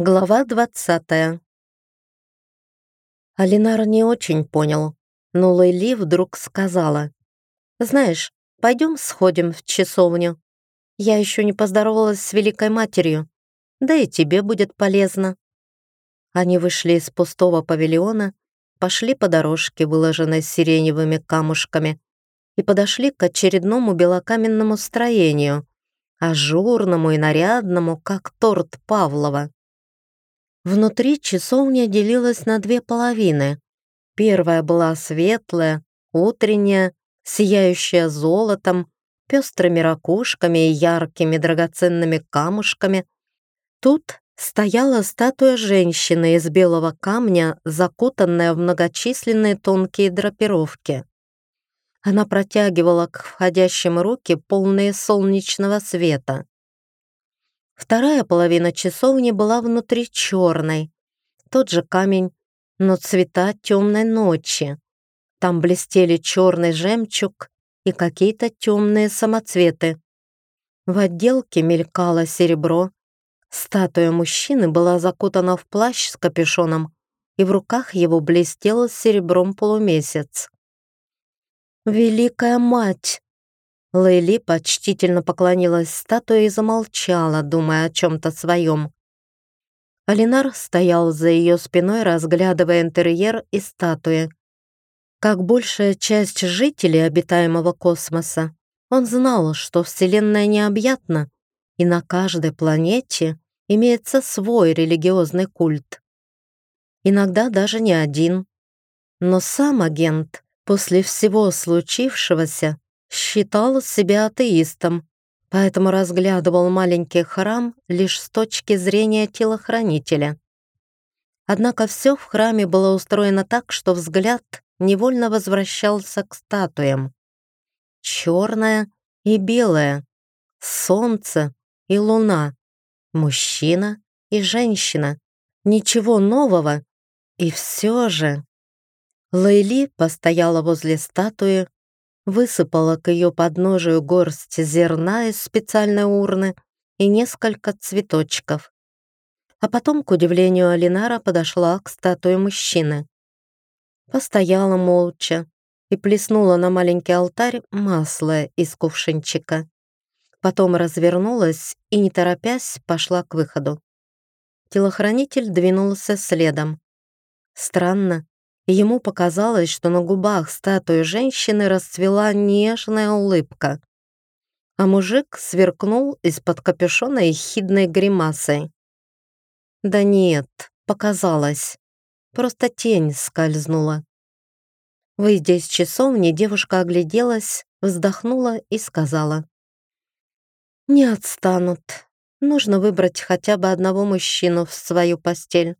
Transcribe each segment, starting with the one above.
Глава двадцатая. Алинар не очень понял, но Лейли вдруг сказала. «Знаешь, пойдем сходим в часовню. Я еще не поздоровалась с Великой Матерью, да и тебе будет полезно». Они вышли из пустого павильона, пошли по дорожке, выложенной сиреневыми камушками, и подошли к очередному белокаменному строению, ажурному и нарядному, как торт Павлова. Внутри часовня делилась на две половины. Первая была светлая, утренняя, сияющая золотом, пестрыми ракушками и яркими драгоценными камушками. Тут стояла статуя женщины из белого камня, закутанная в многочисленные тонкие драпировки. Она протягивала к входящим руки, полные солнечного света. Вторая половина часовни была внутри черной. Тот же камень, но цвета темной ночи. Там блестели черный жемчуг и какие-то темные самоцветы. В отделке мелькало серебро. Статуя мужчины была закутана в плащ с капюшоном, и в руках его блестел серебром полумесяц. «Великая мать!» Лейли почтительно поклонилась статуе и замолчала, думая о чем-то своем. Алинар стоял за ее спиной, разглядывая интерьер и статуи. Как большая часть жителей обитаемого космоса, он знал, что Вселенная необъятна, и на каждой планете имеется свой религиозный культ. Иногда даже не один. Но сам агент после всего случившегося считал себя атеистом, поэтому разглядывал маленький храм лишь с точки зрения телохранителя. Однако все в храме было устроено так, что взгляд невольно возвращался к статуям. Черное и белое, солнце и луна, мужчина и женщина. Ничего нового. И все же... Лейли постояла возле статуи, высыпала к ее подножию горсть зерна из специальной урны и несколько цветочков. А потом, к удивлению Алинара, подошла к статуе мужчины. Постояла молча и плеснула на маленький алтарь масло из кувшинчика. Потом развернулась и, не торопясь, пошла к выходу. Телохранитель двинулся следом. Странно, Ему показалось, что на губах статуи женщины расцвела нежная улыбка, а мужик сверкнул из-под капюшона ехидной гримасой. Да нет, показалось. Просто тень скользнула. Выйдя из часовни, девушка огляделась, вздохнула и сказала. «Не отстанут. Нужно выбрать хотя бы одного мужчину в свою постель».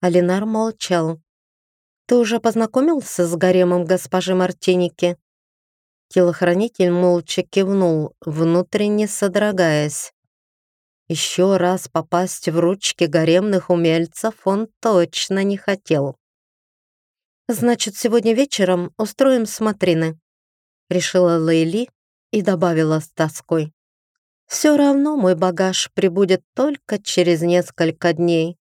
Алинар молчал. «Ты уже познакомился с гаремом госпожи Мартиники?» Телохранитель молча кивнул, внутренне содрогаясь. Еще раз попасть в ручки гаремных умельцев он точно не хотел. «Значит, сегодня вечером устроим смотрины», — решила Лейли и добавила с тоской. «Все равно мой багаж прибудет только через несколько дней».